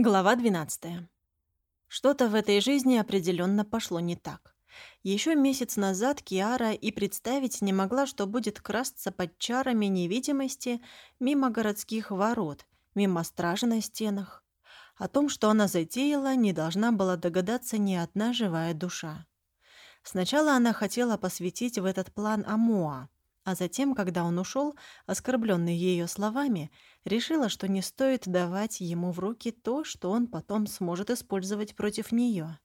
Глава 12. Что-то в этой жизни определенно пошло не так. Еще месяц назад Киара и представить не могла, что будет красться под чарами невидимости мимо городских ворот, мимо стражи на стенах. О том, что она затеяла, не должна была догадаться ни одна живая душа. Сначала она хотела посвятить в этот план Амоа, а затем, когда он ушел, оскорбленный ее словами, решила, что не стоит давать ему в руки то, что он потом сможет использовать против нее.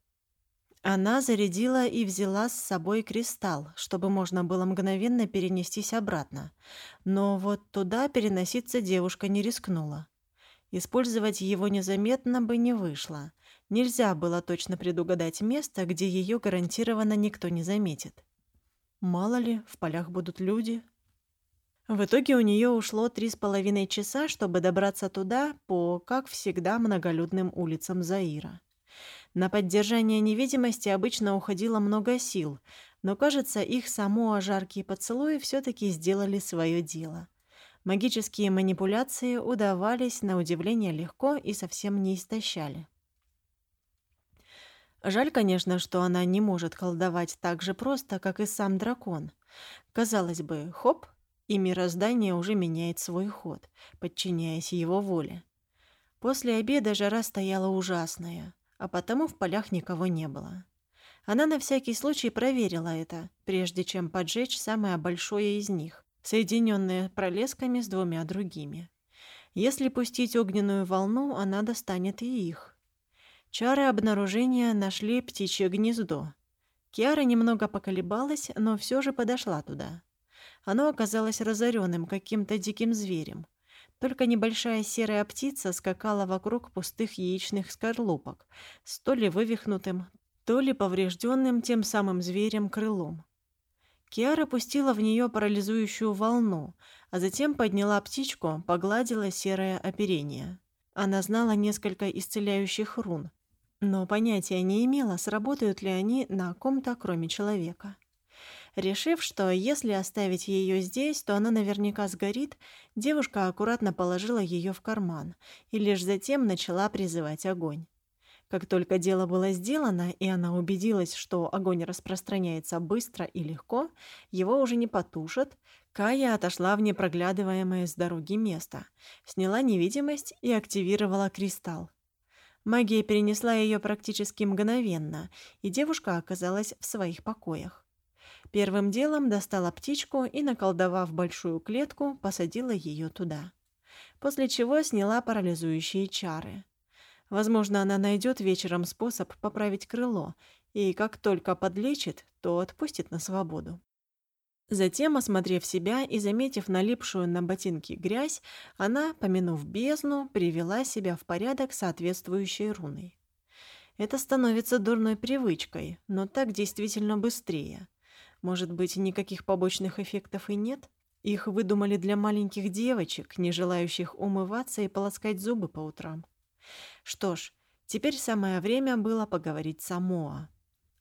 Она зарядила и взяла с собой кристалл, чтобы можно было мгновенно перенестись обратно. Но вот туда переноситься девушка не рискнула. Использовать его незаметно бы не вышло. Нельзя было точно предугадать место, где ее гарантированно никто не заметит. Мало ли, в полях будут люди. В итоге у нее ушло три с половиной часа, чтобы добраться туда по, как всегда, многолюдным улицам Заира. На поддержание невидимости обычно уходило много сил, но, кажется, их само жаркие поцелуи все таки сделали свое дело. Магические манипуляции удавались на удивление легко и совсем не истощали. Жаль, конечно, что она не может колдовать так же просто, как и сам дракон. Казалось бы, хоп, и мироздание уже меняет свой ход, подчиняясь его воле. После обеда жара стояла ужасная, а потому в полях никого не было. Она на всякий случай проверила это, прежде чем поджечь самое большое из них, соединенное пролесками с двумя другими. Если пустить огненную волну, она достанет и их. Чары обнаружения нашли птичье гнездо. Киара немного поколебалась, но все же подошла туда. Оно оказалось разоренным каким-то диким зверем. Только небольшая серая птица скакала вокруг пустых яичных скорлупок, с то ли вывихнутым, то ли поврежденным тем самым зверем крылом. Киара пустила в нее парализующую волну, а затем подняла птичку, погладила серое оперение. Она знала несколько исцеляющих рун, но понятия не имела, сработают ли они на ком-то, кроме человека. Решив, что если оставить ее здесь, то она наверняка сгорит, девушка аккуратно положила ее в карман и лишь затем начала призывать огонь. Как только дело было сделано, и она убедилась, что огонь распространяется быстро и легко, его уже не потушат, Кая отошла в непроглядываемое с дороги место, сняла невидимость и активировала кристалл. Магия перенесла ее практически мгновенно, и девушка оказалась в своих покоях. Первым делом достала птичку и, наколдовав большую клетку, посадила ее туда. После чего сняла парализующие чары. Возможно, она найдет вечером способ поправить крыло, и как только подлечит, то отпустит на свободу. Затем, осмотрев себя и заметив налипшую на ботинки грязь, она, помянув бездну, привела себя в порядок соответствующей руной. Это становится дурной привычкой, но так действительно быстрее. Может быть, никаких побочных эффектов и нет? Их выдумали для маленьких девочек, не желающих умываться и полоскать зубы по утрам. Что ж, теперь самое время было поговорить с Амоа.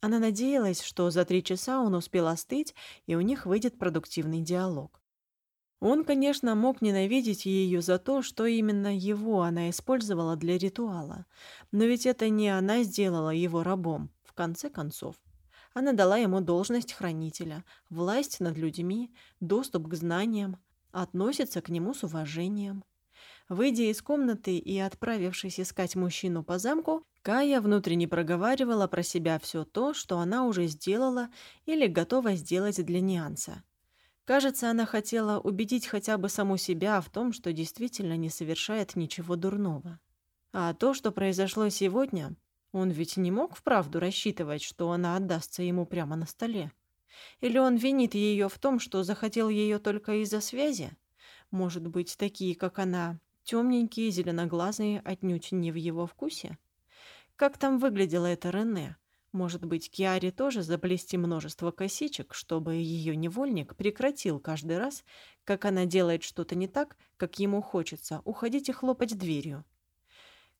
Она надеялась, что за три часа он успел остыть, и у них выйдет продуктивный диалог. Он, конечно, мог ненавидеть ее за то, что именно его она использовала для ритуала, но ведь это не она сделала его рабом, в конце концов. Она дала ему должность хранителя, власть над людьми, доступ к знаниям, относится к нему с уважением. Выйдя из комнаты и отправившись искать мужчину по замку, Кая внутренне проговаривала про себя все то, что она уже сделала или готова сделать для Нианса. Кажется, она хотела убедить хотя бы саму себя в том, что действительно не совершает ничего дурного. А то, что произошло сегодня, он ведь не мог вправду рассчитывать, что она отдастся ему прямо на столе. Или он винит ее в том, что захотел ее только из-за связи? Может быть, такие, как она, темненькие, зеленоглазые, отнюдь не в его вкусе? Как там выглядело это Рене? Может быть, Киаре тоже заплести множество косичек, чтобы ее невольник прекратил каждый раз, как она делает что-то не так, как ему хочется, уходить и хлопать дверью.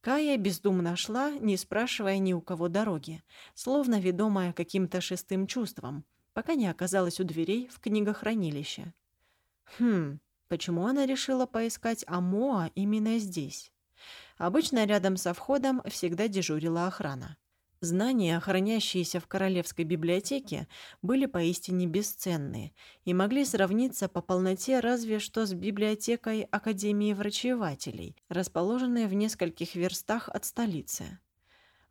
Кая бездумно шла, не спрашивая ни у кого дороги, словно ведомая каким-то шестым чувством, пока не оказалась у дверей в книгохранилище. Хм, почему она решила поискать Амоа именно здесь? Обычно рядом со входом всегда дежурила охрана. Знания, хранящиеся в Королевской библиотеке, были поистине бесценны и могли сравниться по полноте разве что с библиотекой Академии врачевателей, расположенной в нескольких верстах от столицы.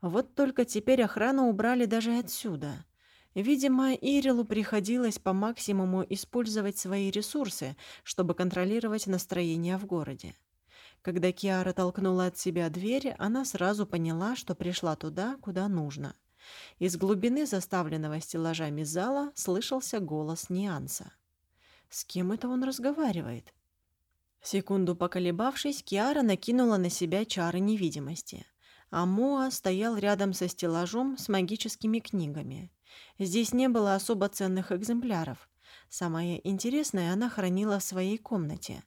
Вот только теперь охрану убрали даже отсюда. Видимо, Ирилу приходилось по максимуму использовать свои ресурсы, чтобы контролировать настроение в городе. Когда Киара толкнула от себя дверь, она сразу поняла, что пришла туда, куда нужно. Из глубины заставленного стеллажами зала слышался голос Нианса. С кем это он разговаривает? Секунду поколебавшись, Киара накинула на себя чары невидимости. А Моа стоял рядом со стеллажом с магическими книгами. Здесь не было особо ценных экземпляров. Самое интересное она хранила в своей комнате.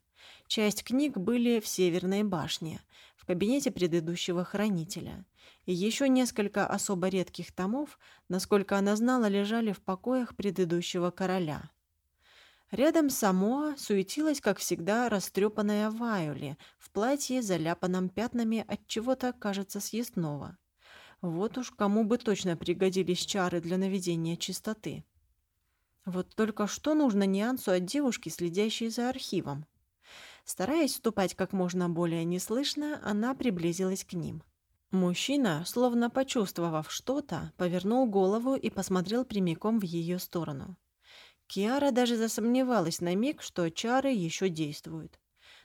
Часть книг были в Северной башне, в кабинете предыдущего хранителя. И еще несколько особо редких томов, насколько она знала, лежали в покоях предыдущего короля. Рядом с Самоа суетилась, как всегда, растрепанная Вайоли в платье, заляпанном пятнами от чего-то, кажется, съестного. Вот уж кому бы точно пригодились чары для наведения чистоты. Вот только что нужно нюансу от девушки, следящей за архивом. Стараясь ступать как можно более неслышно, она приблизилась к ним. Мужчина, словно почувствовав что-то, повернул голову и посмотрел прямиком в ее сторону. Киара даже засомневалась на миг, что чары еще действуют.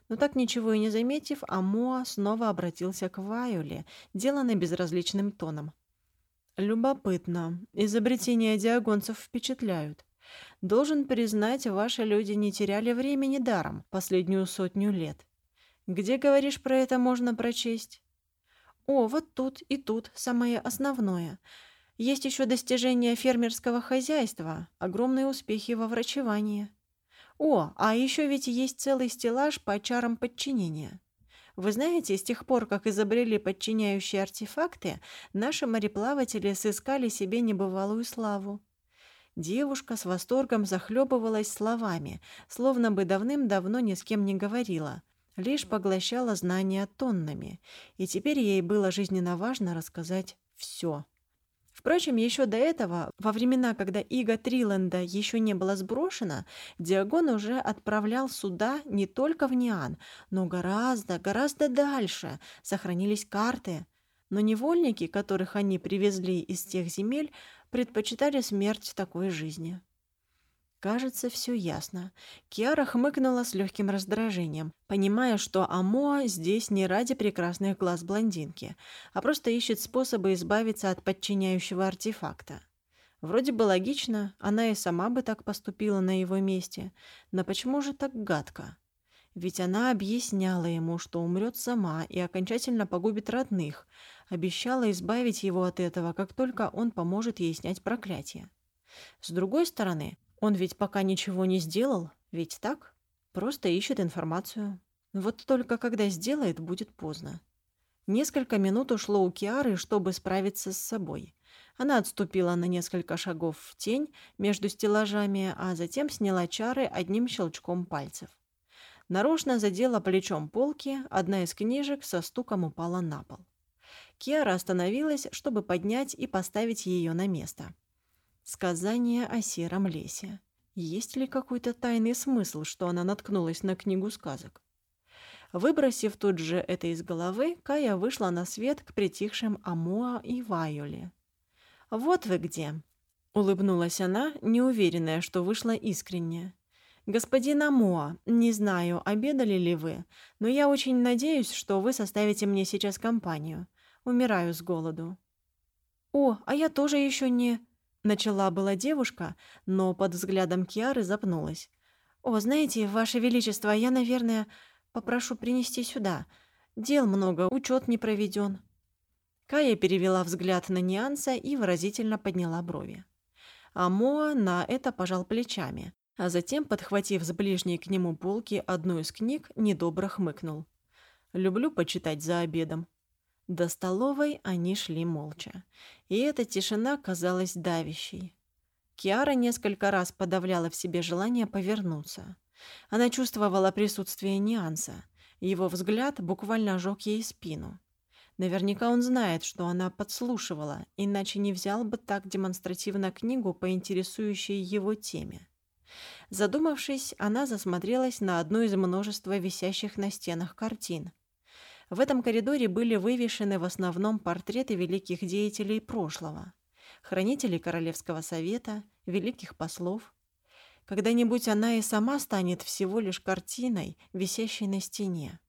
Но так ничего и не заметив, Амоа снова обратился к Вайоле, деланно безразличным тоном. «Любопытно. Изобретения диагонцев впечатляют. Должен признать, ваши люди не теряли времени даром последнюю сотню лет. Где, говоришь, про это можно прочесть? О, вот тут и тут самое основное. Есть еще достижения фермерского хозяйства, огромные успехи во врачевании. О, а еще ведь есть целый стеллаж по чарам подчинения. Вы знаете, с тех пор, как изобрели подчиняющие артефакты, наши мореплаватели сыскали себе небывалую славу. Девушка с восторгом захлебывалась словами, словно бы давным-давно ни с кем не говорила, лишь поглощала знания тоннами, и теперь ей было жизненно важно рассказать все. Впрочем, еще до этого, во времена, когда Иго Триленда еще не было сброшено, Диагон уже отправлял суда не только в Ниан, но гораздо, гораздо дальше. Сохранились карты. Но невольники, которых они привезли из тех земель, предпочитали смерть такой жизни. Кажется, все ясно. Киара хмыкнула с легким раздражением, понимая, что Амоа здесь не ради прекрасных глаз блондинки, а просто ищет способы избавиться от подчиняющего артефакта. Вроде бы логично, она и сама бы так поступила на его месте, но почему же так гадко? Ведь она объясняла ему, что умрет сама и окончательно погубит родных, обещала избавить его от этого, как только он поможет ей снять проклятие. С другой стороны, он ведь пока ничего не сделал, ведь так? Просто ищет информацию. Вот только когда сделает, будет поздно. Несколько минут ушло у Киары, чтобы справиться с собой. Она отступила на несколько шагов в тень между стеллажами, а затем сняла чары одним щелчком пальцев. Нарочно задела плечом полки, одна из книжек со стуком упала на пол. Киара остановилась, чтобы поднять и поставить ее на место. Сказание о сером лесе. Есть ли какой-то тайный смысл, что она наткнулась на книгу сказок? Выбросив тут же это из головы, Кая вышла на свет к притихшим Амуа и Вайоле. «Вот вы где!» — улыбнулась она, неуверенная, что вышла искренне. «Господин Амуа, не знаю, обедали ли вы, но я очень надеюсь, что вы составите мне сейчас компанию. Умираю с голоду». «О, а я тоже еще не...» Начала была девушка, но под взглядом Киары запнулась. «О, знаете, Ваше Величество, я, наверное, попрошу принести сюда. Дел много, учет не проведен». Кая перевела взгляд на Нианса и выразительно подняла брови. А Моа на это пожал плечами, а затем, подхватив с ближней к нему полки одну из книг, недобро хмыкнул. «Люблю почитать за обедом», до столовой они шли молча, и эта тишина казалась давящей. Киара несколько раз подавляла в себе желание повернуться. Она чувствовала присутствие Нианса. Его взгляд буквально ожег ей спину. Наверняка он знает, что она подслушивала, иначе не взял бы так демонстративно книгу по интересующей его теме. Задумавшись, она засмотрелась на одну из множества висящих на стенах картин. В этом коридоре были вывешены в основном портреты великих деятелей прошлого, хранителей Королевского совета, великих послов. Когда-нибудь она и сама станет всего лишь картиной, висящей на стене.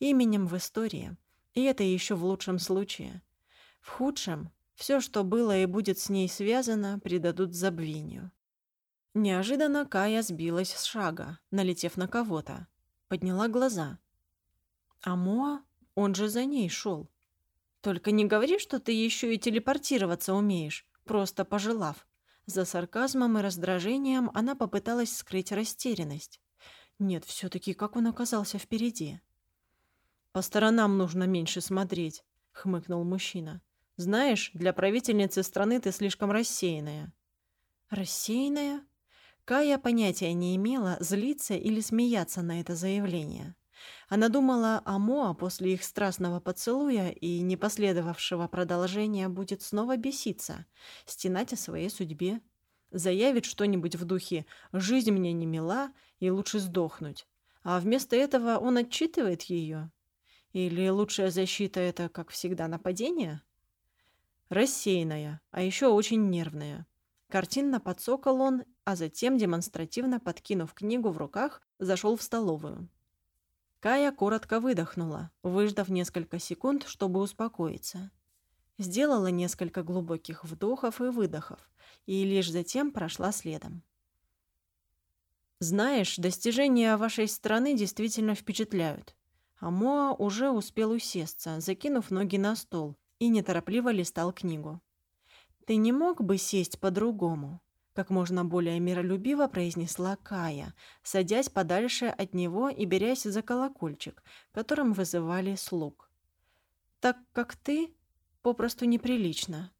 Именем в истории. И это еще в лучшем случае. В худшем все, что было и будет с ней связано, предадут забвению. Неожиданно Кая сбилась с шага, налетев на кого-то. Подняла глаза. А Моа? Он же за ней шел. Только не говори, что ты еще и телепортироваться умеешь, просто пожелав. За сарказмом и раздражением она попыталась скрыть растерянность. Нет, все-таки как он оказался впереди? «По сторонам нужно меньше смотреть», — хмыкнул мужчина. «Знаешь, для правительницы страны ты слишком рассеянная». «Рассеянная?» Кая понятия не имела, злиться или смеяться на это заявление. Она думала, о Моа после их страстного поцелуя и непоследовавшего продолжения будет снова беситься, стенать о своей судьбе. Заявит что-нибудь в духе «жизнь мне не мила» и лучше сдохнуть. А вместо этого он отчитывает ее. Или лучшая защита — это, как всегда, нападение? Рассеянная, а еще очень нервная. Картинно подсокол он, а затем, демонстративно подкинув книгу в руках, зашел в столовую. Кая коротко выдохнула, выждав несколько секунд, чтобы успокоиться. Сделала несколько глубоких вдохов и выдохов, и лишь затем прошла следом. «Знаешь, достижения вашей страны действительно впечатляют». Амоа уже успел усесться, закинув ноги на стол, и неторопливо листал книгу. «Ты не мог бы сесть по-другому?» Как можно более миролюбиво произнесла Кая, садясь подальше от него и берясь за колокольчик, которым вызывали слуг. «Так как ты попросту неприлично».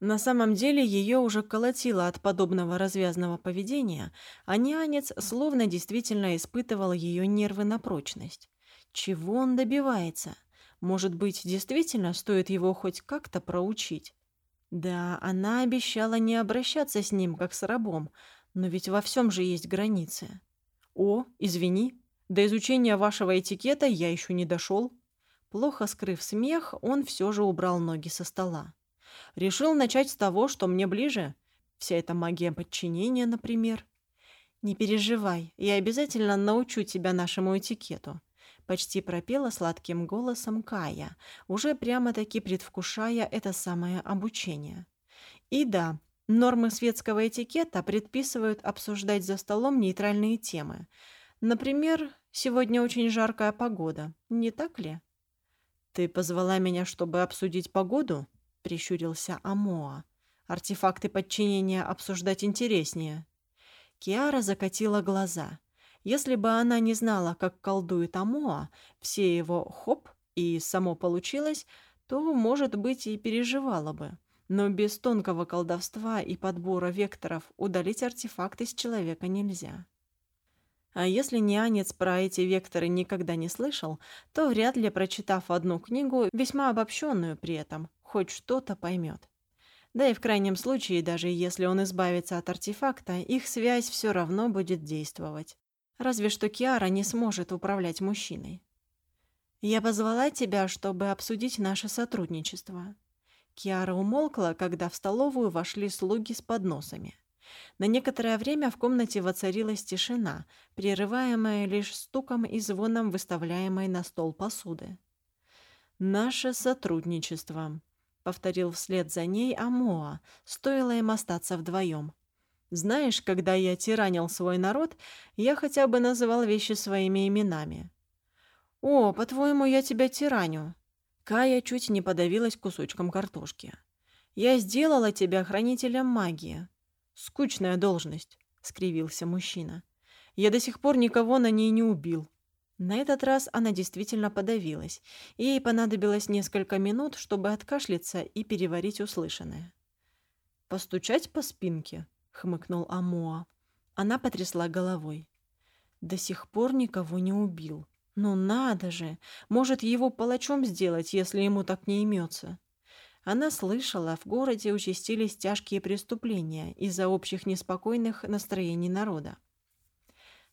На самом деле ее уже колотило от подобного развязного поведения, а нянец словно действительно испытывал ее нервы на прочность. Чего он добивается? Может быть, действительно стоит его хоть как-то проучить? Да, она обещала не обращаться с ним, как с рабом, но ведь во всем же есть границы. О, извини, до изучения вашего этикета я еще не дошел. Плохо скрыв смех, он все же убрал ноги со стола. Решил начать с того, что мне ближе. Вся эта магия подчинения, например. Не переживай, я обязательно научу тебя нашему этикету. Почти пропела сладким голосом Кая, уже прямо-таки предвкушая это самое обучение. И да, нормы светского этикета предписывают обсуждать за столом нейтральные темы. Например, сегодня очень жаркая погода, не так ли? «Ты позвала меня, чтобы обсудить погоду?» — прищурился Амоа. «Артефакты подчинения обсуждать интереснее». Киара закатила глаза — если бы она не знала, как колдует Амоа, все его хоп и само получилось, то, может быть, и переживала бы. Но без тонкого колдовства и подбора векторов удалить артефакт из человека нельзя. А если нянец про эти векторы никогда не слышал, то вряд ли, прочитав одну книгу, весьма обобщенную при этом, хоть что-то поймет. Да и в крайнем случае, даже если он избавится от артефакта, их связь все равно будет действовать. Разве что Киара не сможет управлять мужчиной. «Я позвала тебя, чтобы обсудить наше сотрудничество». Киара умолкла, когда в столовую вошли слуги с подносами. На некоторое время в комнате воцарилась тишина, прерываемая лишь стуком и звоном выставляемой на стол посуды. «Наше сотрудничество», — повторил вслед за ней Амоа, стоило им остаться вдвоем. Знаешь, когда я тиранил свой народ, я хотя бы называл вещи своими именами. О, по-твоему, я тебя тираню? Кая чуть не подавилась кусочком картошки. Я сделала тебя хранителем магии. Скучная должность, скривился мужчина. Я до сих пор никого на ней не убил. На этот раз она действительно подавилась, ей понадобилось несколько минут, чтобы откашляться и переварить услышанное. «Постучать по спинке?» — хмыкнул Амоа. Она потрясла головой. «До сих пор никого не убил. Ну надо же! Может, его палачом сделать, если ему так не имется. Она слышала, в городе участились тяжкие преступления из-за общих неспокойных настроений народа.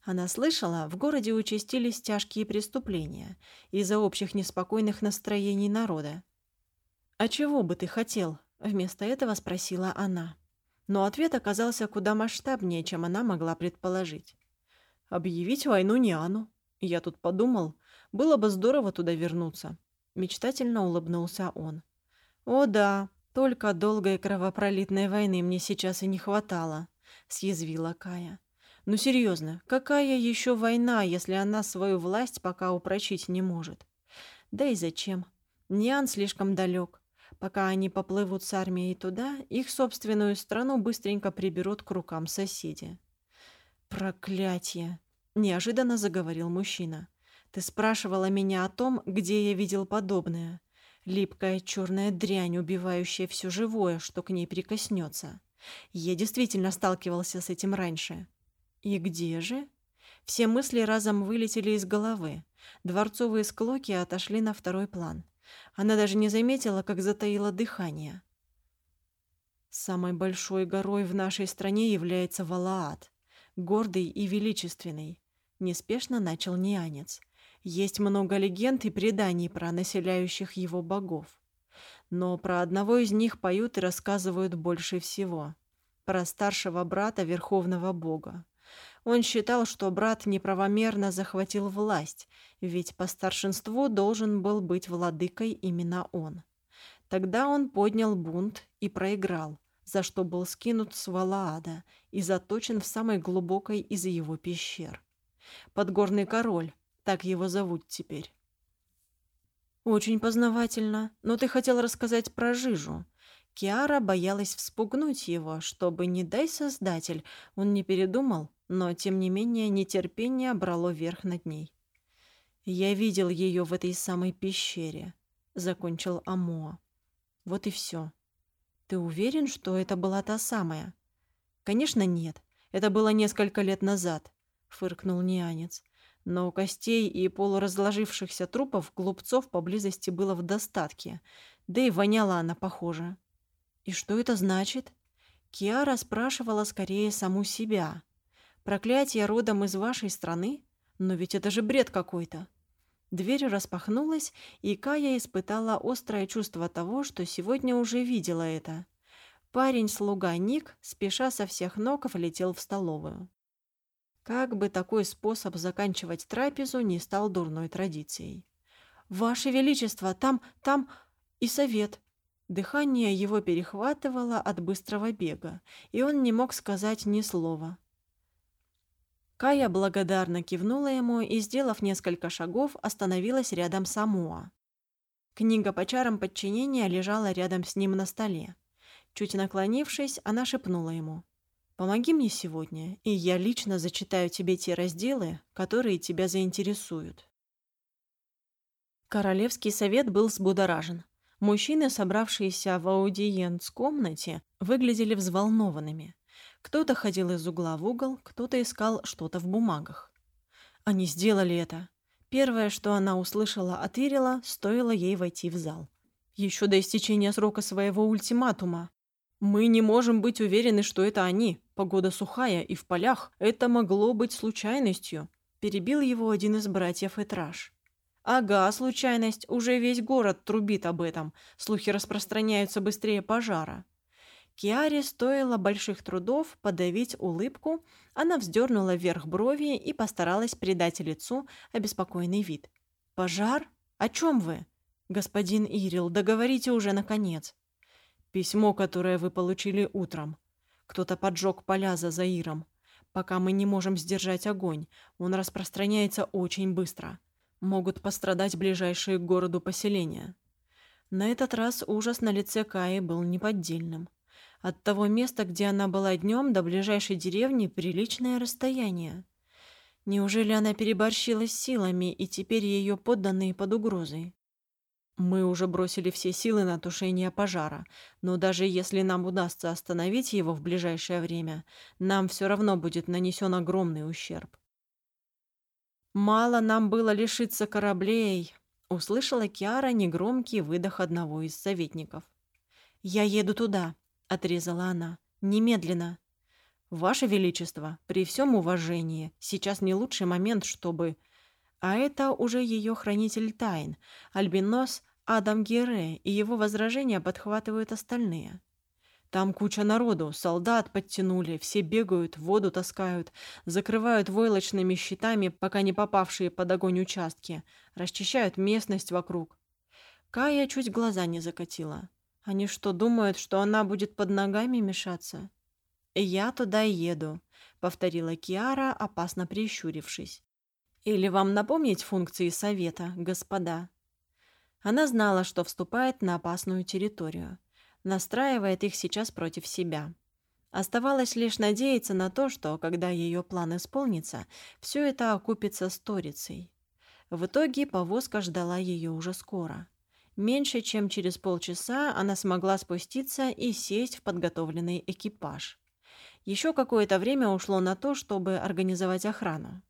Она слышала, в городе участились тяжкие преступления из-за общих неспокойных настроений народа. «А чего бы ты хотел?» – вместо этого спросила она. Но ответ оказался куда масштабнее, чем она могла предположить. «Объявить войну Ниану. Я тут подумал, было бы здорово туда вернуться». Мечтательно улыбнулся он. «О да, только долгой кровопролитной войны мне сейчас и не хватало», – съязвила Кая. Ну серьезно, какая еще война, если она свою власть пока упрочить не может? Да и зачем? Ниан слишком далек. Пока они поплывут с армией туда, их собственную страну быстренько приберут к рукам соседи. «Проклятие!» – неожиданно заговорил мужчина. «Ты спрашивала меня о том, где я видел подобное. Липкая черная дрянь, убивающая все живое, что к ней прикоснется. Я действительно сталкивался с этим раньше. И где же? Все мысли разом вылетели из головы. Дворцовые склоки отошли на второй план. Она даже не заметила, как затаила дыхание. Самой большой горой в нашей стране является Валаат, гордый и величественный. Неспешно начал Нианец. Есть много легенд и преданий про населяющих его богов. Но про одного из них поют и рассказывают больше всего. Про старшего брата Верховного Бога. Он считал, что брат неправомерно захватил власть, ведь по старшинству должен был быть владыкой именно он. Тогда он поднял бунт и проиграл, за что был скинут с Валаада и заточен в самой глубокой из его пещер. Подгорный король, так его зовут теперь. «Очень познавательно, но ты хотел рассказать про Жижу», Киара боялась вспугнуть его, чтобы, не дай создатель, он не передумал но, тем не менее, нетерпение брало верх над ней. «Я видел ее в этой самой пещере», — закончил Амоа. «Вот и все. Ты уверен, что это была та самая?» «Конечно, нет. Это было несколько лет назад», — фыркнул Нианец. Но костей и полуразложившихся трупов глупцов поблизости было в достатке, да и воняла она похоже. «И что это значит?» Киара спрашивала скорее саму себя. Проклятие родом из вашей страны? Но ведь это же бред какой-то. Дверь распахнулась, и Кая испытала острое чувство того, что сегодня уже видела это. Парень-слуга Ник, спеша со всех ног, влетел в столовую. Как бы такой способ заканчивать трапезу не стал дурной традицией. «Ваше Величество, там, там и совет!» Дыхание его перехватывало от быстрого бега, и он не мог сказать ни слова. Кая благодарно кивнула ему и, сделав несколько шагов, остановилась рядом с Амуа. Книга по чарам подчинения лежала рядом с ним на столе. Чуть наклонившись, она шепнула ему. «Помоги мне сегодня, и я лично зачитаю тебе те разделы, которые тебя заинтересуют». Королевский совет был взбудоражен. Мужчины, собравшиеся в аудиенц-комнате, выглядели взволнованными. Кто-то ходил из угла в угол, кто-то искал что-то в бумагах. Они сделали это. Первое, что она услышала от Ирила, стоило ей войти в зал. Еще до истечения срока своего ультиматума. «Мы не можем быть уверены, что это они. Погода сухая, и в полях. Это могло быть случайностью», – перебил его один из братьев Этраж. «Ага, случайность. Уже весь город трубит об этом. Слухи распространяются быстрее пожара». Киаре стоило больших трудов подавить улыбку, она вздернула вверх брови и постаралась придать лицу обеспокоенный вид. «Пожар? О чем вы?» «Господин Ирил, договорите уже наконец». «Письмо, которое вы получили утром. Кто-то поджег поля за Заиром. Пока мы не можем сдержать огонь, он распространяется очень быстро. Могут пострадать ближайшие к городу поселения». На этот раз ужас на лице Каи был неподдельным. От того места, где она была днем, до ближайшей деревни приличное расстояние. Неужели она переборщила с силами, и теперь ее подданные под угрозой? Мы уже бросили все силы на тушение пожара, но даже если нам удастся остановить его в ближайшее время, нам все равно будет нанесен огромный ущерб. «Мало нам было лишиться кораблей», — услышала Киара негромкий выдох одного из советников. «Я еду туда», — отрезала она. «Немедленно». «Ваше Величество, при всем уважении, сейчас не лучший момент, чтобы...» А это уже ее хранитель тайн, альбинос Адам Гере, и его возражения подхватывают остальные. Там куча народу, солдат подтянули, все бегают, воду таскают, закрывают войлочными щитами, пока не попавшие под огонь участки, расчищают местность вокруг. Кая чуть глаза не закатила. Они что, думают, что она будет под ногами мешаться? «Я туда еду», — повторила Киара, опасно прищурившись. «Или вам напомнить функции совета, господа?» Она знала, что вступает на опасную территорию настраивает их сейчас против себя. Оставалось лишь надеяться на то, что, когда ее план исполнится, все это окупится сторицей. В итоге повозка ждала ее уже скоро. Меньше чем через полчаса она смогла спуститься и сесть в подготовленный экипаж. Еще какое-то время ушло на то, чтобы организовать охрану.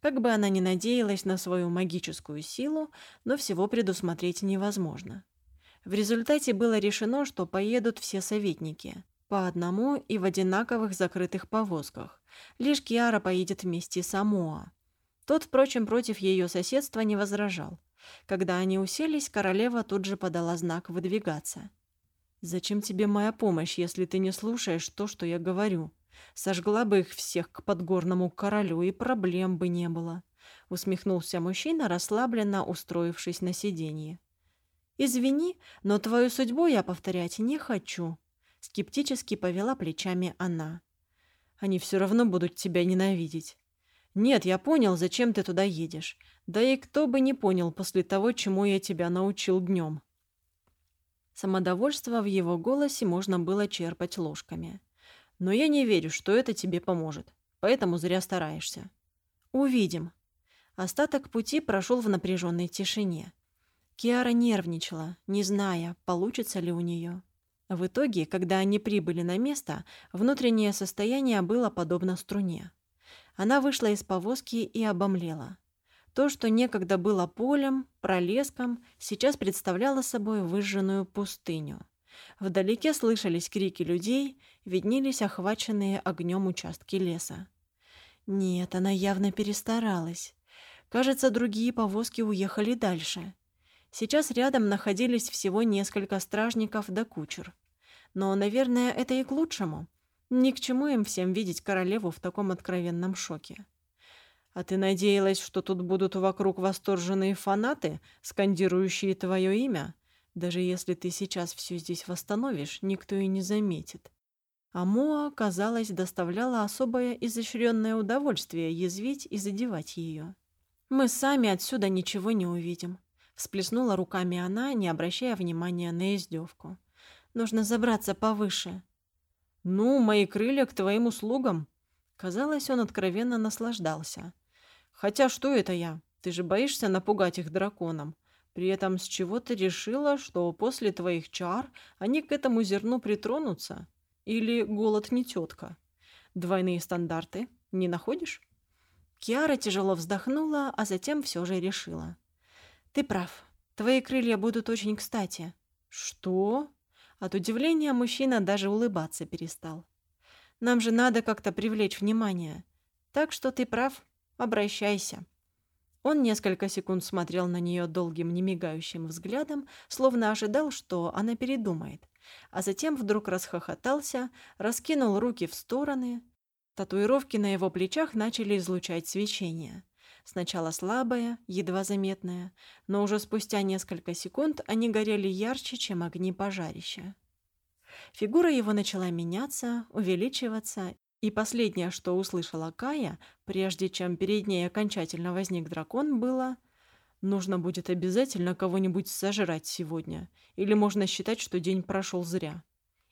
Как бы она ни надеялась на свою магическую силу, но всего предусмотреть невозможно. В результате было решено, что поедут все советники. По одному и в одинаковых закрытых повозках. Лишь Киара поедет вместе с Амоа. Тот, впрочем, против ее соседства не возражал. Когда они уселись, королева тут же подала знак выдвигаться. «Зачем тебе моя помощь, если ты не слушаешь то, что я говорю? Сожгла бы их всех к подгорному королю, и проблем бы не было», — усмехнулся мужчина, расслабленно устроившись на сиденье. «Извини, но твою судьбу я повторять не хочу», — скептически повела плечами она. «Они все равно будут тебя ненавидеть». «Нет, я понял, зачем ты туда едешь. Да и кто бы не понял после того, чему я тебя научил днем». Самодовольство в его голосе можно было черпать ложками. «Но я не верю, что это тебе поможет, поэтому зря стараешься». «Увидим». Остаток пути прошел в напряженной тишине. Киара нервничала, не зная, получится ли у нее. В итоге, когда они прибыли на место, внутреннее состояние было подобно струне. Она вышла из повозки и обомлела. То, что некогда было полем, пролеском, сейчас представляло собой выжженную пустыню. Вдалеке слышались крики людей, виднелись охваченные огнем участки леса. Нет, она явно перестаралась. Кажется, другие повозки уехали дальше. Сейчас рядом находились всего несколько стражников да кучер. Но, наверное, это и к лучшему. Ни к чему им всем видеть королеву в таком откровенном шоке. А ты надеялась, что тут будут вокруг восторженные фанаты, скандирующие твое имя? Даже если ты сейчас все здесь восстановишь, никто и не заметит. А Моа, казалось, доставляла особое изощренное удовольствие язвить и задевать ее. Мы сами отсюда ничего не увидим. Всплеснула руками она, не обращая внимания на издевку. «Нужно забраться повыше». «Ну, мои крылья к твоим услугам». Казалось, он откровенно наслаждался. «Хотя что это я? Ты же боишься напугать их драконом. При этом с чего ты решила, что после твоих чар они к этому зерну притронутся? Или голод не тетка? Двойные стандарты не находишь?» Киара тяжело вздохнула, а затем все же решила. «Ты прав. Твои крылья будут очень кстати». «Что?» От удивления мужчина даже улыбаться перестал. «Нам же надо как-то привлечь внимание. Так что ты прав. Обращайся». Он несколько секунд смотрел на нее долгим немигающим взглядом, словно ожидал, что она передумает, а затем вдруг расхохотался, раскинул руки в стороны. Татуировки на его плечах начали излучать свечение. Сначала слабая, едва заметная, но уже спустя несколько секунд они горели ярче, чем огни пожарища. Фигура его начала меняться, увеличиваться, и последнее, что услышала Кая, прежде чем перед ней окончательно возник дракон, было «Нужно будет обязательно кого-нибудь сожрать сегодня, или можно считать, что день прошел зря.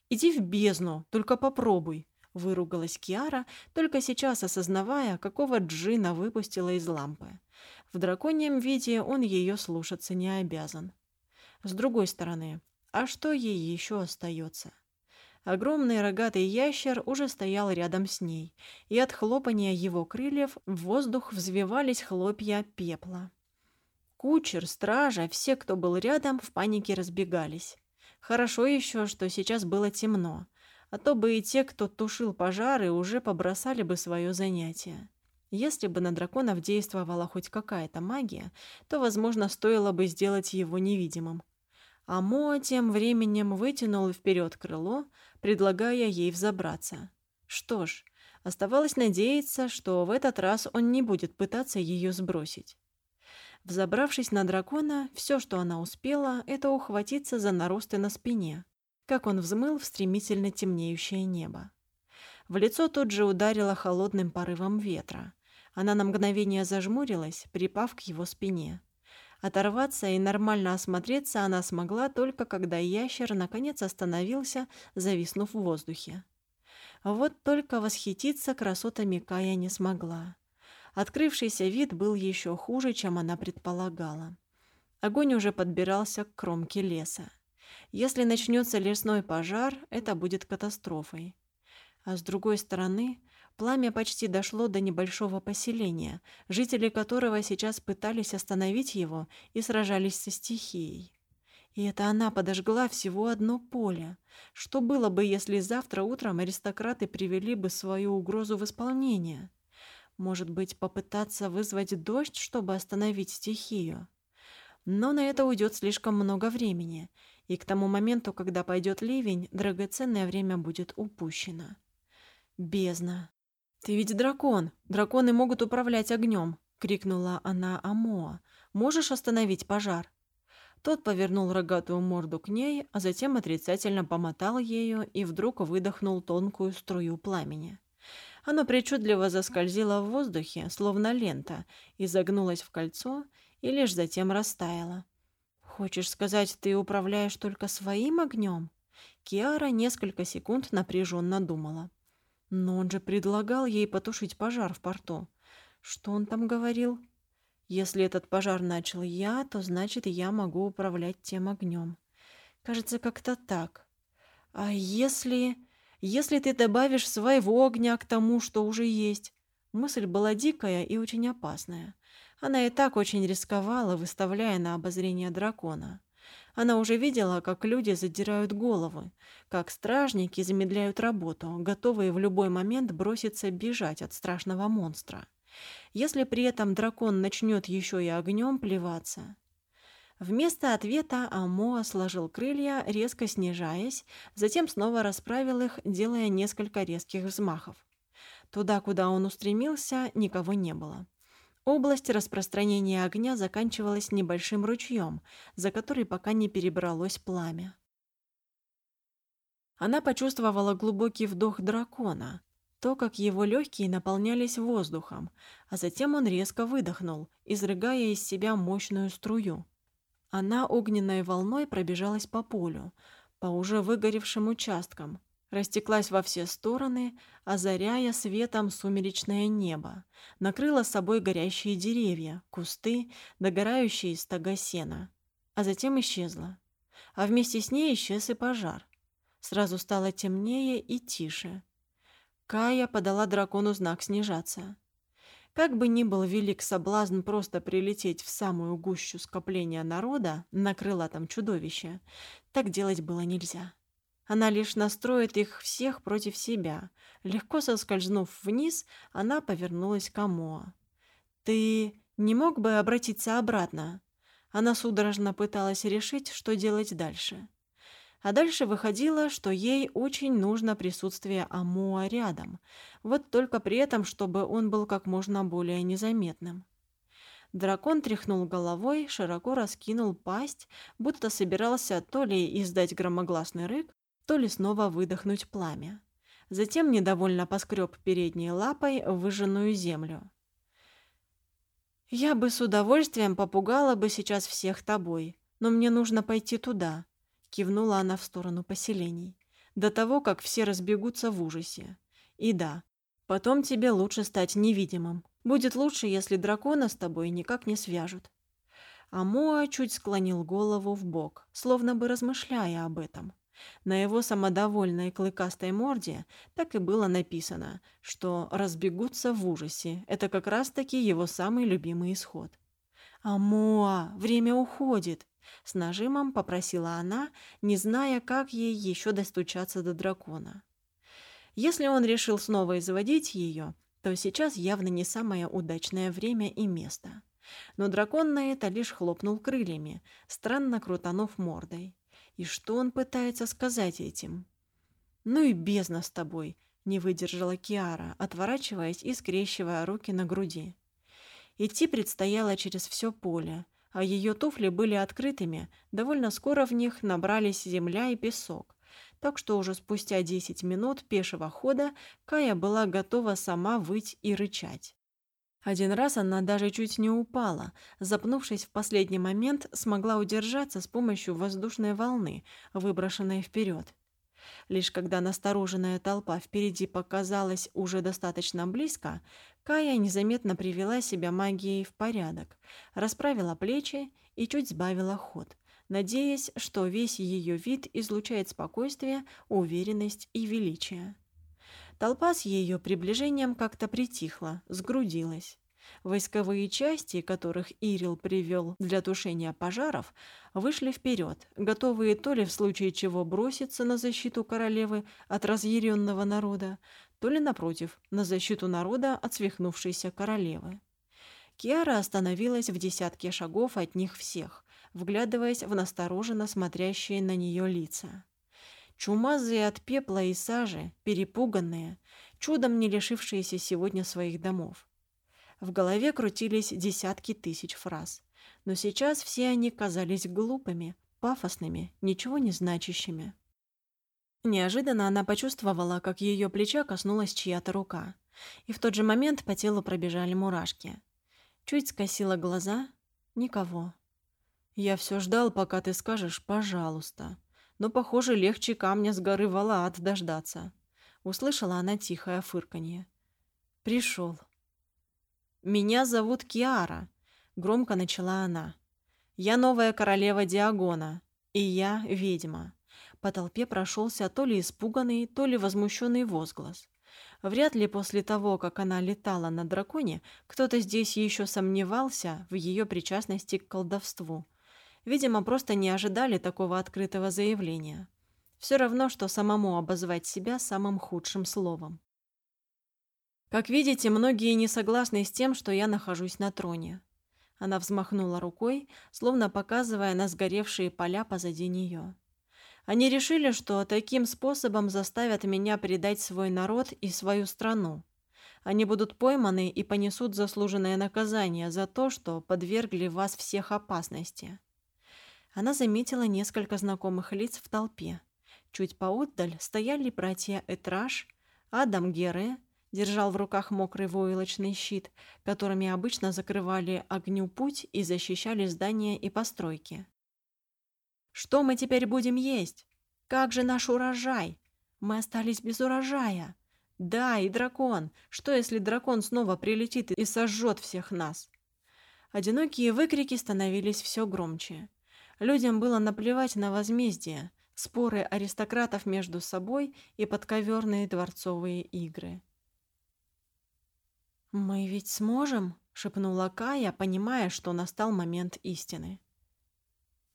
Иди в бездну, только попробуй». Выругалась Киара, только сейчас осознавая, какого джина выпустила из лампы. В драконьем виде он ее слушаться не обязан. С другой стороны, а что ей еще остается? Огромный рогатый ящер уже стоял рядом с ней, и от хлопания его крыльев в воздух взвивались хлопья пепла. Кучер, стража, все, кто был рядом, в панике разбегались. Хорошо еще, что сейчас было темно, а то бы и те, кто тушил пожары, уже побросали бы свое занятие. Если бы на драконов действовала хоть какая-то магия, то, возможно, стоило бы сделать его невидимым. А Моа тем временем вытянул вперед крыло, предлагая ей взобраться. Что ж, оставалось надеяться, что в этот раз он не будет пытаться ее сбросить. Взобравшись на дракона, все, что она успела, это ухватиться за наросты на спине, как он взмыл в стремительно темнеющее небо. В лицо тут же ударило холодным порывом ветра. Она на мгновение зажмурилась, припав к его спине. Оторваться и нормально осмотреться она смогла только когда ящер наконец остановился, зависнув в воздухе. Вот только восхититься красотами Кая не смогла. Открывшийся вид был еще хуже, чем она предполагала. Огонь уже подбирался к кромке леса. Если начнется лесной пожар, это будет катастрофой. А с другой стороны, Пламя почти дошло до небольшого поселения, жители которого сейчас пытались остановить его и сражались со стихией. И это она подожгла всего одно поле. Что было бы, если завтра утром аристократы привели бы свою угрозу в исполнение? Может быть, попытаться вызвать дождь, чтобы остановить стихию? Но на это уйдет слишком много времени, и к тому моменту, когда пойдет ливень, драгоценное время будет упущено. Бездна. «Ты ведь дракон. Драконы могут управлять огнем», — крикнула она Амоа. «Можешь остановить пожар?» Тот повернул рогатую морду к ней, а затем отрицательно помотал ею и вдруг выдохнул тонкую струю пламени. Оно причудливо заскользило в воздухе, словно лента, и загнулось в кольцо, и лишь затем растаяло. «Хочешь сказать, ты управляешь только своим огнем?» Киара несколько секунд напряженно думала. Но он же предлагал ей потушить пожар в порту. Что он там говорил? Если этот пожар начал я, то значит, я могу управлять тем огнем. Кажется, как-то так. А если... Если ты добавишь своего огня к тому, что уже есть? Мысль была дикая и очень опасная. Она и так очень рисковала, выставляя на обозрение дракона. Она уже видела, как люди задирают головы, как стражники замедляют работу, готовые в любой момент броситься бежать от страшного монстра. Если при этом дракон начнет еще и огнем плеваться. Вместо ответа Амоа сложил крылья, резко снижаясь, затем снова расправил их, делая несколько резких взмахов. Туда, куда он устремился, никого не было. Область распространения огня заканчивалась небольшим ручьем, за который пока не перебралось пламя. Она почувствовала глубокий вдох дракона, то, как его легкие наполнялись воздухом, а затем он резко выдохнул, изрыгая из себя мощную струю. Она огненной волной пробежалась по полю, по уже выгоревшим участкам, растеклась во все стороны, озаряя светом сумеречное небо, накрыла собой горящие деревья, кусты, догорающие стога сена, а затем исчезла. А вместе с ней исчез и пожар. Сразу стало темнее и тише. Кая подала дракону знак снижаться. Как бы ни был велик соблазн просто прилететь в самую гущу скопления народа на крылатом чудовище, так делать было нельзя. Она лишь настроит их всех против себя. Легко соскользнув вниз, она повернулась к Амоа. «Ты не мог бы обратиться обратно?» Она судорожно пыталась решить, что делать дальше. А дальше выходило, что ей очень нужно присутствие Амоа рядом, вот только при этом, чтобы он был как можно более незаметным. Дракон тряхнул головой, широко раскинул пасть, будто собирался то ли издать громогласный рык, то ли снова выдохнуть пламя. Затем недовольно поскреб передней лапой выжженную землю. «Я бы с удовольствием попугала бы сейчас всех тобой, но мне нужно пойти туда», — кивнула она в сторону поселений, «до того, как все разбегутся в ужасе. И да, потом тебе лучше стать невидимым. Будет лучше, если дракона с тобой никак не свяжут». А Моа чуть склонил голову в бок, словно бы размышляя об этом. На его самодовольной клыкастой морде так и было написано, что разбегутся в ужасе. Это как раз-таки его самый любимый исход. «Амоа, время уходит!» — с нажимом попросила она, не зная, как ей еще достучаться до дракона. Если он решил снова изводить ее, то сейчас явно не самое удачное время и место. Но дракон на это лишь хлопнул крыльями, странно крутанув мордой. И что он пытается сказать этим? «Ну и бездна с тобой», — не выдержала Киара, отворачиваясь и скрещивая руки на груди. Идти предстояло через все поле, а ее туфли были открытыми, довольно скоро в них набрались земля и песок, так что уже спустя 10 минут пешего хода Кая была готова сама выть и рычать. Один раз она даже чуть не упала, запнувшись в последний момент, смогла удержаться с помощью воздушной волны, выброшенной вперед. Лишь когда настороженная толпа впереди показалась уже достаточно близко, Кая незаметно привела себя магией в порядок, расправила плечи и чуть сбавила ход, надеясь, что весь ее вид излучает спокойствие, уверенность и величие. Толпа с ее приближением как-то притихла, сгрудилась. Войсковые части, которых Ирил привел для тушения пожаров, вышли вперед, готовые то ли в случае чего броситься на защиту королевы от разъяренного народа, то ли, напротив, на защиту народа от свихнувшейся королевы. Киара остановилась в десятке шагов от них всех, вглядываясь в настороженно смотрящие на нее лица. Чумазые от пепла и сажи, перепуганные, чудом не лишившиеся сегодня своих домов. В голове крутились десятки тысяч фраз, но сейчас все они казались глупыми, пафосными, ничего не значащими. Неожиданно она почувствовала, как ее плеча коснулась чья-то рука, и в тот же момент по телу пробежали мурашки. Чуть скосила глаза — никого. «Я все ждал, пока ты скажешь «пожалуйста», но, похоже, легче камня с горы Валаат дождаться. Услышала она тихое фырканье. Пришел. «Меня зовут Киара», — громко начала она. «Я новая королева Диагона, и я ведьма». По толпе прошелся то ли испуганный, то ли возмущенный возглас. Вряд ли после того, как она летала на драконе, кто-то здесь еще сомневался в ее причастности к колдовству. Видимо, просто не ожидали такого открытого заявления. Все равно, что самому обозвать себя самым худшим словом. Как видите, многие не согласны с тем, что я нахожусь на троне. Она взмахнула рукой, словно показывая на сгоревшие поля позади нее. Они решили, что таким способом заставят меня предать свой народ и свою страну. Они будут пойманы и понесут заслуженное наказание за то, что подвергли вас всех опасности. Она заметила несколько знакомых лиц в толпе. Чуть поотдаль стояли братья Этраж, Адам Гере, держал в руках мокрый войлочный щит, которыми обычно закрывали огню путь и защищали здания и постройки. «Что мы теперь будем есть? Как же наш урожай? Мы остались без урожая. Да, и дракон. Что, если дракон снова прилетит и сожжет всех нас?» Одинокие выкрики становились все громче. Людям было наплевать на возмездие, споры аристократов между собой и подковерные дворцовые игры. «Мы ведь сможем?» — шепнула Кая, понимая, что настал момент истины.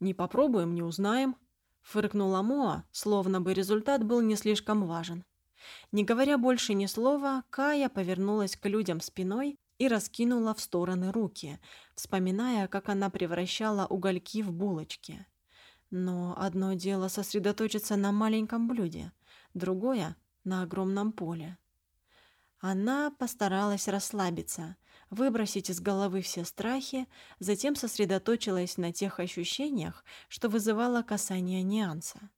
«Не попробуем, не узнаем», — фыркнула Моа, словно бы результат был не слишком важен. Не говоря больше ни слова, Кая повернулась к людям спиной и раскинула в стороны руки, вспоминая, как она превращала угольки в булочки. Но одно дело сосредоточиться на маленьком блюде, другое — на огромном поле. Она постаралась расслабиться, выбросить из головы все страхи, затем сосредоточилась на тех ощущениях, что вызывало касание нюанса.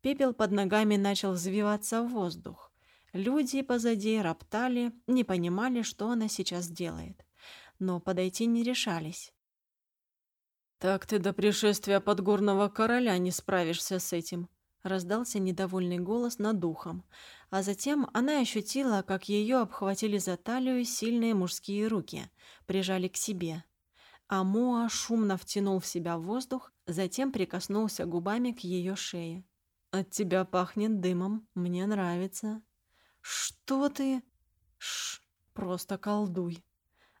Пепел под ногами начал взвиваться в воздух. Люди позади роптали, не понимали, что она сейчас делает. Но подойти не решались. «Так ты до пришествия подгорного короля не справишься с этим», — раздался недовольный голос над духом, а затем она ощутила, как ее обхватили за талию сильные мужские руки, прижали к себе. А Моа шумно втянул в себя воздух, затем прикоснулся губами к ее шее. «От тебя пахнет дымом, мне нравится». «Что ты?» «Шш, просто колдуй».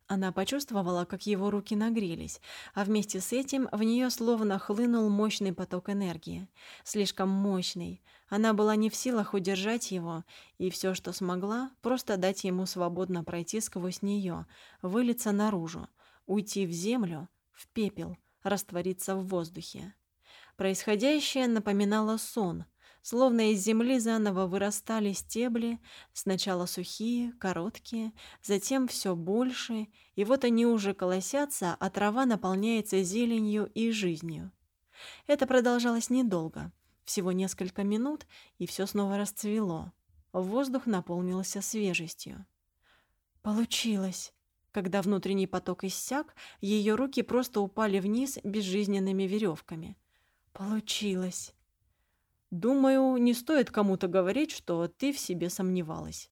Она почувствовала, как его руки нагрелись, а вместе с этим в нее словно хлынул мощный поток энергии. Слишком мощный. Она была не в силах удержать его, и все, что смогла, просто дать ему свободно пройти сквозь нее, вылиться наружу, уйти в землю, в пепел, раствориться в воздухе. Происходящее напоминало сон — Словно из земли заново вырастали стебли, сначала сухие, короткие, затем все больше, и вот они уже колосятся, а трава наполняется зеленью и жизнью. Это продолжалось недолго, всего несколько минут, и все снова расцвело. Воздух наполнился свежестью. Получилось. Когда внутренний поток иссяк, ее руки просто упали вниз безжизненными веревками. Получилось. Думаю, не стоит кому-то говорить, что ты в себе сомневалась.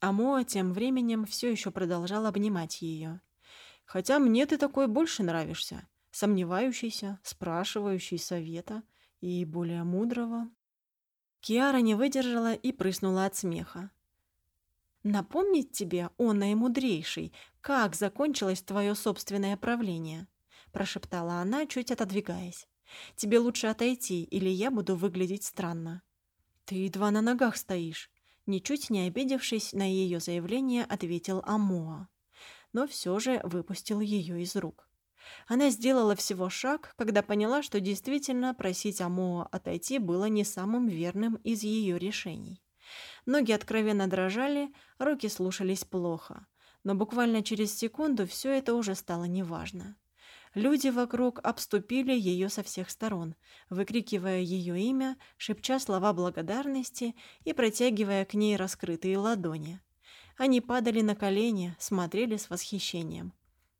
А Моа тем временем все еще продолжал обнимать ее. Хотя мне ты такой больше нравишься. Сомневающийся, спрашивающий совета и более мудрого. Киара не выдержала и прыснула от смеха. «Напомнить тебе, он наимудрейший, как закончилось твое собственное правление?» прошептала она, чуть отодвигаясь. Тебе лучше отойти, или я буду выглядеть странно». «Ты едва на ногах стоишь», — ничуть не обидевшись на ее заявление, ответил Амоа. Но все же выпустил ее из рук. Она сделала всего шаг, когда поняла, что действительно просить Амоа отойти было не самым верным из ее решений. Ноги откровенно дрожали, руки слушались плохо. Но буквально через секунду все это уже стало неважно. Люди вокруг обступили ее со всех сторон, выкрикивая ее имя, шепча слова благодарности и протягивая к ней раскрытые ладони. Они падали на колени, смотрели с восхищением.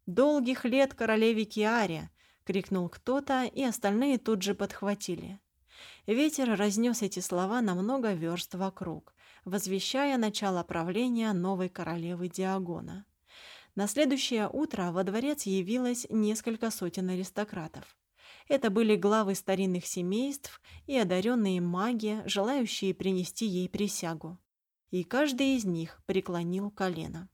«Долгих лет королеве Киаре!» — крикнул кто-то, и остальные тут же подхватили. Ветер разнес эти слова на много верст вокруг, возвещая начало правления новой королевы Диагона. На следующее утро во дворец явилось несколько сотен аристократов. Это были главы старинных семейств и одаренные маги, желающие принести ей присягу. И каждый из них преклонил колено.